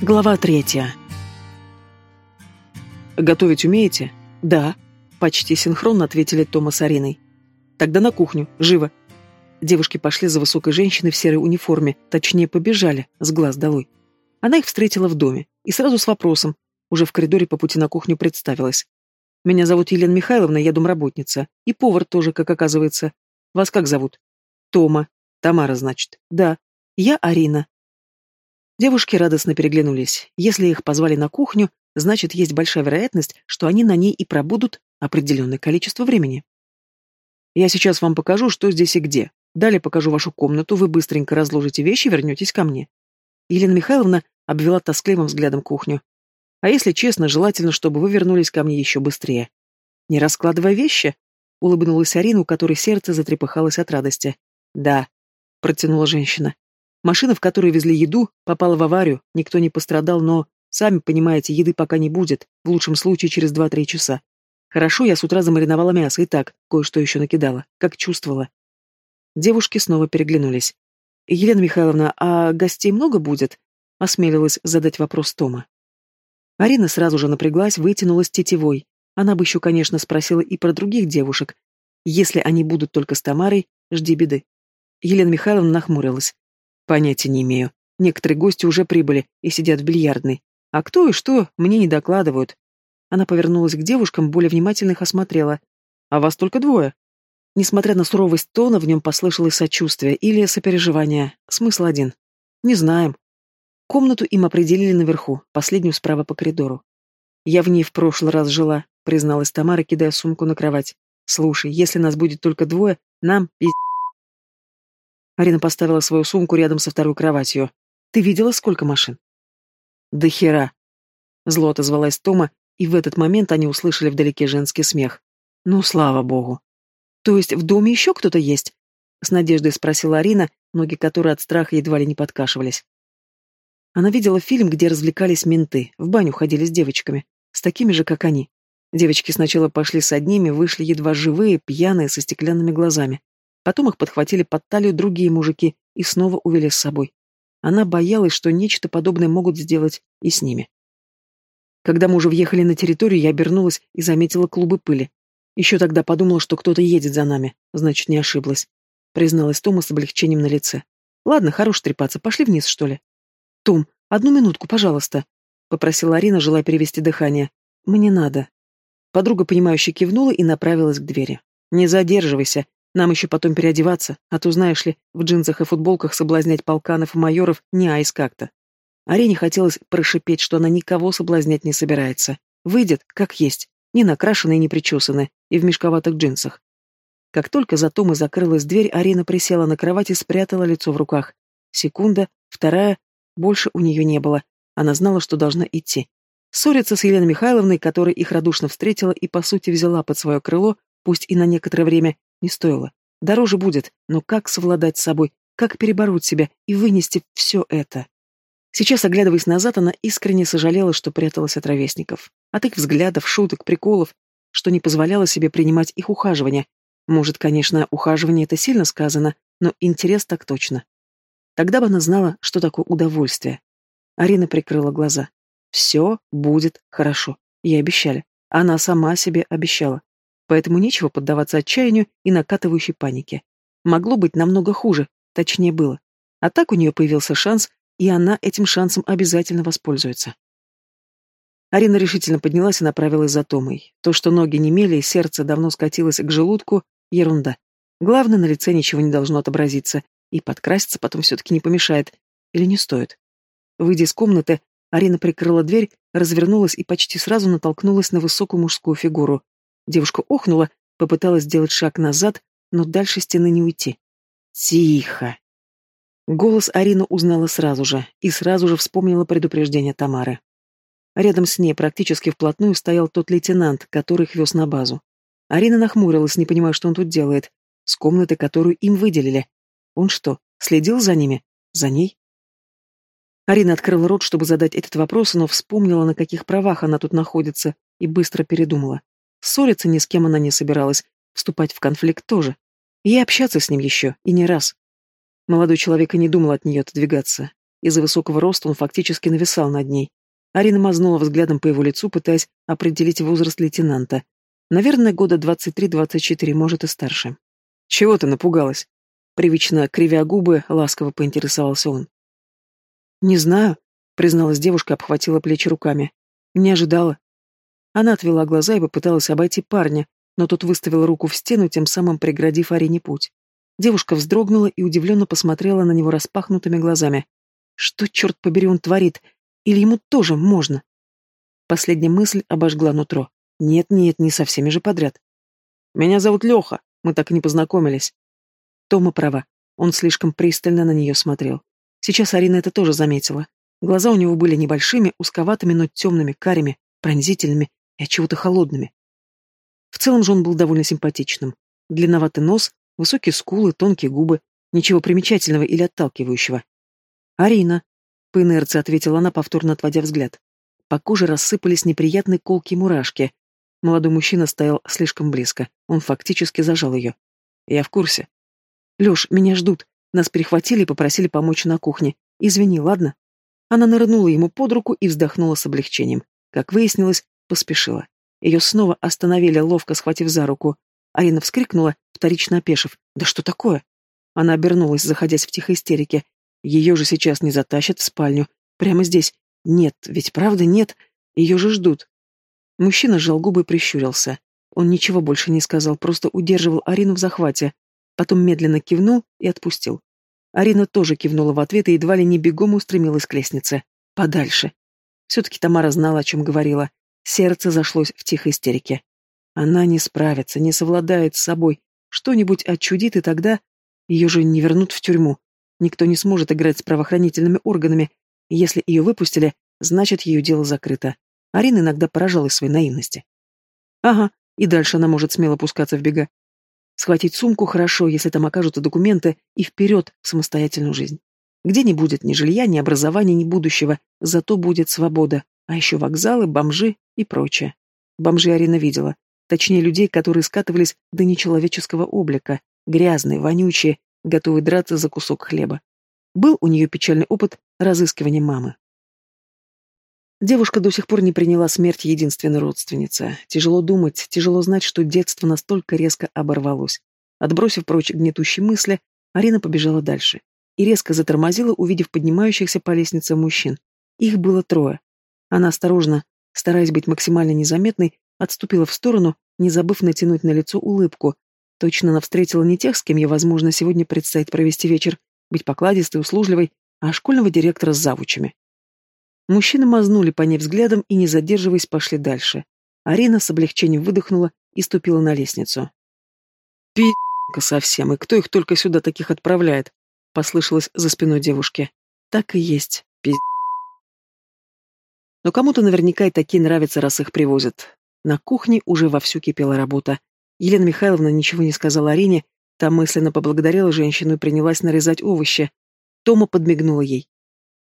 Глава третья. «Готовить умеете?» «Да», — почти синхронно ответили Тома с Ариной. «Тогда на кухню, живо!» Девушки пошли за высокой женщиной в серой униформе, точнее, побежали, с глаз долой. Она их встретила в доме, и сразу с вопросом, уже в коридоре по пути на кухню представилась. «Меня зовут Елена Михайловна, я домработница. И повар тоже, как оказывается. Вас как зовут?» «Тома. Тамара, значит. Да. Я Арина. Девушки радостно переглянулись. Если их позвали на кухню, значит, есть большая вероятность, что они на ней и пробудут определенное количество времени. Я сейчас вам покажу, что здесь и где. Далее покажу вашу комнату, вы быстренько разложите вещи и вернетесь ко мне. Елена Михайловна обвела тоскливым взглядом кухню. А если честно, желательно, чтобы вы вернулись ко мне еще быстрее. Не раскладывая вещи, улыбнулась Арина, у которой сердце затрепыхалось от радости. Да, протянула женщина. Машина, в которой везли еду, попала в аварию, никто не пострадал, но, сами понимаете, еды пока не будет, в лучшем случае через два-три часа. Хорошо, я с утра замариновала мясо и так, кое-что еще накидала, как чувствовала. Девушки снова переглянулись. «Елена Михайловна, а гостей много будет?» — осмелилась задать вопрос Тома. Арина сразу же напряглась, вытянулась тетевой. Она бы еще, конечно, спросила и про других девушек. Если они будут только с Тамарой, жди беды. Елена Михайловна нахмурилась. Понятия не имею. Некоторые гости уже прибыли и сидят в бильярдной. А кто и что, мне не докладывают. Она повернулась к девушкам, более внимательно их осмотрела. А вас только двое. Несмотря на суровость тона, в нем послышалось сочувствие или сопереживание. Смысл один. Не знаем. Комнату им определили наверху, последнюю справа по коридору. Я в ней в прошлый раз жила, призналась Тамара, кидая сумку на кровать. Слушай, если нас будет только двое, нам пиздец. Арина поставила свою сумку рядом со второй кроватью. «Ты видела, сколько машин?» «Да хера!» Зло отозвалась Тома, и в этот момент они услышали вдалеке женский смех. «Ну, слава богу!» «То есть в доме еще кто-то есть?» С надеждой спросила Арина, ноги которой от страха едва ли не подкашивались. Она видела фильм, где развлекались менты, в баню ходили с девочками, с такими же, как они. Девочки сначала пошли с одними, вышли едва живые, пьяные, со стеклянными глазами. Потом их подхватили под талию другие мужики и снова увели с собой. Она боялась, что нечто подобное могут сделать и с ними. Когда мы уже въехали на территорию, я обернулась и заметила клубы пыли. Еще тогда подумала, что кто-то едет за нами. Значит, не ошиблась. Призналась Тома с облегчением на лице. Ладно, хорош трепаться, пошли вниз, что ли? Том, одну минутку, пожалуйста. Попросила Арина, желая перевести дыхание. Мне надо. Подруга, понимающе кивнула и направилась к двери. Не задерживайся, нам еще потом переодеваться, а то, знаешь ли, в джинсах и футболках соблазнять полканов и майоров не айс как-то. Арене хотелось прошипеть, что она никого соблазнять не собирается. Выйдет, как есть, не накрашенная и не причесанная, и в мешковатых джинсах. Как только за Томой закрылась дверь, Арина присела на кровать и спрятала лицо в руках. Секунда, вторая, больше у нее не было. Она знала, что должна идти. Ссориться с Еленой Михайловной, которая их радушно встретила и, по сути, взяла под свое крыло, пусть и на некоторое время, не стоило. Дороже будет, но как совладать с собой, как перебороть себя и вынести все это? Сейчас, оглядываясь назад, она искренне сожалела, что пряталась от ровесников. От их взглядов, шуток, приколов, что не позволяла себе принимать их ухаживание. Может, конечно, ухаживание это сильно сказано, но интерес так точно. Тогда бы она знала, что такое удовольствие. Арина прикрыла глаза. Все будет хорошо. Ей обещали. Она сама себе обещала поэтому нечего поддаваться отчаянию и накатывающей панике. Могло быть намного хуже, точнее было. А так у нее появился шанс, и она этим шансом обязательно воспользуется. Арина решительно поднялась и направилась за Томой. То, что ноги немели и сердце давно скатилось к желудку, ерунда. Главное, на лице ничего не должно отобразиться, и подкраситься потом все-таки не помешает. Или не стоит. Выйдя из комнаты, Арина прикрыла дверь, развернулась и почти сразу натолкнулась на высокую мужскую фигуру. Девушка охнула, попыталась сделать шаг назад, но дальше стены не уйти. «Тихо!» Голос Арина узнала сразу же и сразу же вспомнила предупреждение Тамары. Рядом с ней практически вплотную стоял тот лейтенант, который их вез на базу. Арина нахмурилась, не понимая, что он тут делает. С комнаты, которую им выделили. Он что, следил за ними? За ней? Арина открыла рот, чтобы задать этот вопрос, но вспомнила, на каких правах она тут находится, и быстро передумала. Ссориться ни с кем она не собиралась, вступать в конфликт тоже. И общаться с ним еще, и не раз. Молодой человек и не думал от нее отодвигаться. Из-за высокого роста он фактически нависал над ней. Арина мазнула взглядом по его лицу, пытаясь определить возраст лейтенанта. Наверное, года 23-24, может и старше. «Чего ты напугалась?» Привычно кривя губы, ласково поинтересовался он. «Не знаю», — призналась девушка, обхватила плечи руками. «Не ожидала». Она отвела глаза и попыталась обойти парня, но тот выставил руку в стену, тем самым преградив Арине путь. Девушка вздрогнула и удивленно посмотрела на него распахнутыми глазами. Что, черт побери, он творит? Или ему тоже можно? Последняя мысль обожгла нутро. Нет-нет, не со всеми же подряд. «Меня зовут Леха, мы так и не познакомились». Тома права, он слишком пристально на нее смотрел. Сейчас Арина это тоже заметила. Глаза у него были небольшими, узковатыми, но темными, карими, пронзительными и от чего-то холодными. В целом же он был довольно симпатичным. Длинноватый нос, высокие скулы, тонкие губы, ничего примечательного или отталкивающего. «Арина», — по инерции ответила она, повторно отводя взгляд. По коже рассыпались неприятные колки и мурашки. Молодой мужчина стоял слишком близко. Он фактически зажал ее. «Я в курсе». «Леш, меня ждут. Нас перехватили и попросили помочь на кухне. Извини, ладно?» Она нырнула ему под руку и вздохнула с облегчением. Как выяснилось, поспешила. Ее снова остановили, ловко схватив за руку. Арина вскрикнула, вторично опешив. «Да что такое?» Она обернулась, заходясь в тихой истерике, ее же сейчас не затащат в спальню. Прямо здесь. Нет, ведь правда нет. Ее же ждут. Мужчина сжал губы и прищурился. Он ничего больше не сказал, просто удерживал Арину в захвате. Потом медленно кивнул и отпустил. Арина тоже кивнула в ответ и едва ли не бегом устремилась к лестнице. Подальше. Все-таки Тамара знала, о чем говорила. Сердце зашлось в тихой истерике. Она не справится, не совладает с собой. Что-нибудь отчудит, и тогда ее же не вернут в тюрьму. Никто не сможет играть с правоохранительными органами. если ее выпустили, значит, ее дело закрыто. Арина иногда поражалась своей наивности. Ага, и дальше она может смело пускаться в бега. Схватить сумку хорошо, если там окажутся документы, и вперед в самостоятельную жизнь. Где не будет ни жилья, ни образования, ни будущего, зато будет свобода, а еще вокзалы, бомжи и прочее. Бомжи Арина видела. Точнее, людей, которые скатывались до нечеловеческого облика, грязные, вонючие, готовый драться за кусок хлеба. Был у нее печальный опыт разыскивания мамы. Девушка до сих пор не приняла смерть единственной родственницы. Тяжело думать, тяжело знать, что детство настолько резко оборвалось. Отбросив прочь гнетущие мысли, Арина побежала дальше. И резко затормозила, увидев поднимающихся по лестнице мужчин. Их было трое. Она осторожно, стараясь быть максимально незаметной, отступила в сторону, не забыв натянуть на лицо улыбку, Точно она встретила не тех, с кем ей, возможно, сегодня предстоит провести вечер, быть покладистой, услужливой, а школьного директора с завучами. Мужчины мазнули по ней взглядом и, не задерживаясь, пошли дальше. Арина с облегчением выдохнула и ступила на лестницу. «Пи***ка совсем, и кто их только сюда таких отправляет?» — послышалось за спиной девушки. «Так и есть, пи***. Но кому-то наверняка и такие нравятся, раз их привозят. На кухне уже вовсю кипела работа. Елена Михайловна ничего не сказала Арине, та мысленно поблагодарила женщину и принялась нарезать овощи. Тома подмигнула ей.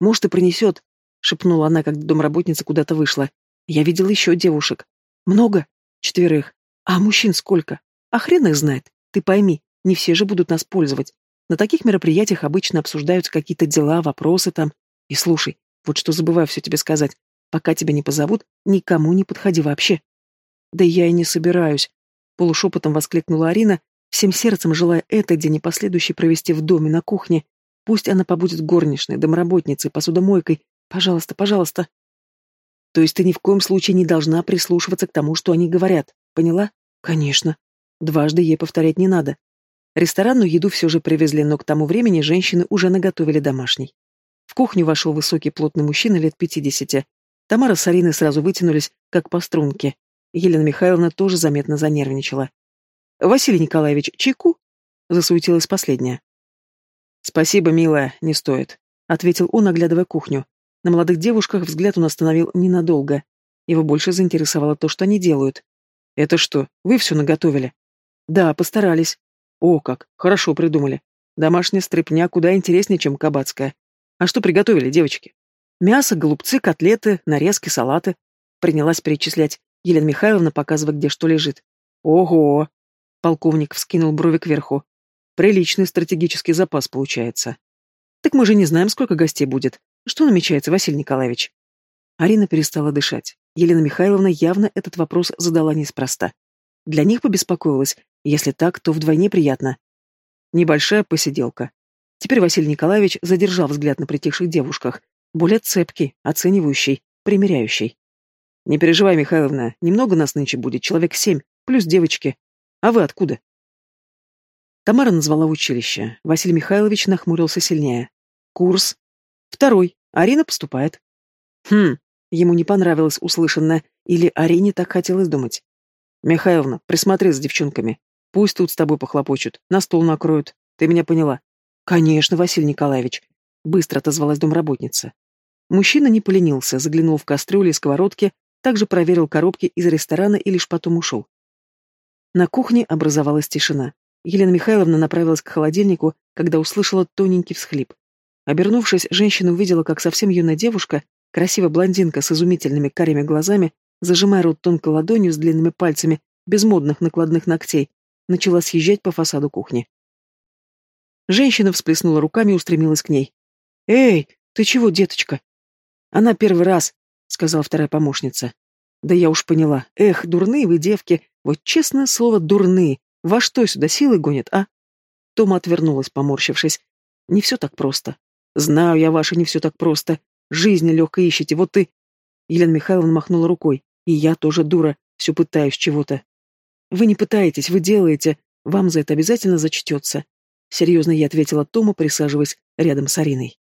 «Может, и принесет», — шепнула она, когда домработница куда-то вышла. «Я видела еще девушек. Много? Четверых. А мужчин сколько? А хрен их знает. Ты пойми, не все же будут нас пользовать. На таких мероприятиях обычно обсуждаются какие-то дела, вопросы там. И слушай, вот что забываю все тебе сказать. Пока тебя не позовут, никому не подходи вообще. Да я и не собираюсь, Полушепотом воскликнула Арина, всем сердцем желая этот день и последующий провести в доме, на кухне. Пусть она побудет горничной, домработницей, посудомойкой. Пожалуйста, пожалуйста. То есть ты ни в коем случае не должна прислушиваться к тому, что они говорят. Поняла? Конечно. Дважды ей повторять не надо. Ресторанную еду все же привезли, но к тому времени женщины уже наготовили домашний. В кухню вошел высокий плотный мужчина лет пятидесяти. Тамара с Ариной сразу вытянулись, как по струнке. Елена Михайловна тоже заметно занервничала. «Василий Николаевич, чайку?» — засуетилась последняя. «Спасибо, милая, не стоит», — ответил он, оглядывая кухню. На молодых девушках взгляд он остановил ненадолго. Его больше заинтересовало то, что они делают. «Это что, вы все наготовили?» «Да, постарались». «О, как! Хорошо придумали. Домашняя стряпня куда интереснее, чем кабацкая. А что приготовили, девочки?» «Мясо, голубцы, котлеты, нарезки, салаты». Принялась перечислять. Елена Михайловна показывая, где что лежит. Ого! Полковник вскинул брови кверху. Приличный стратегический запас получается. Так мы же не знаем, сколько гостей будет. Что намечается, Василий Николаевич? Арина перестала дышать. Елена Михайловна явно этот вопрос задала неспроста. Для них побеспокоилась. Если так, то вдвойне приятно. Небольшая посиделка. Теперь Василий Николаевич задержал взгляд на притихших девушках. Более цепкий, оценивающий, примеряющий. «Не переживай, Михайловна, немного нас нынче будет, человек семь, плюс девочки. А вы откуда?» Тамара назвала училище. Василий Михайлович нахмурился сильнее. «Курс?» «Второй. Арина поступает». «Хм, ему не понравилось услышанное, или Арине так хотелось думать. «Михайловна, присмотри за девчонками. Пусть тут с тобой похлопочут, на стол накроют. Ты меня поняла?» «Конечно, Василий Николаевич», — быстро отозвалась домработница. Мужчина не поленился, заглянул в кастрюли и сковородки, также проверил коробки из ресторана и лишь потом ушел. На кухне образовалась тишина. Елена Михайловна направилась к холодильнику, когда услышала тоненький всхлип. Обернувшись, женщина увидела, как совсем юная девушка, красивая блондинка с изумительными карими глазами, зажимая рот тонкой ладонью с длинными пальцами, без модных накладных ногтей, начала съезжать по фасаду кухни. Женщина всплеснула руками и устремилась к ней. «Эй, ты чего, деточка?» «Она первый раз», — сказала вторая помощница. «Да я уж поняла. Эх, дурные вы, девки, вот честное слово, дурные. Во что сюда силой гонят, а?» Тома отвернулась, поморщившись. «Не все так просто. Знаю я ваше, не все так просто. Жизни легко ищете, вот ты...» Елена Михайловна махнула рукой. «И я тоже дура, все пытаюсь чего-то». «Вы не пытаетесь, вы делаете. Вам за это обязательно зачтется. Серьезно я ответила Тома, присаживаясь рядом с Ариной.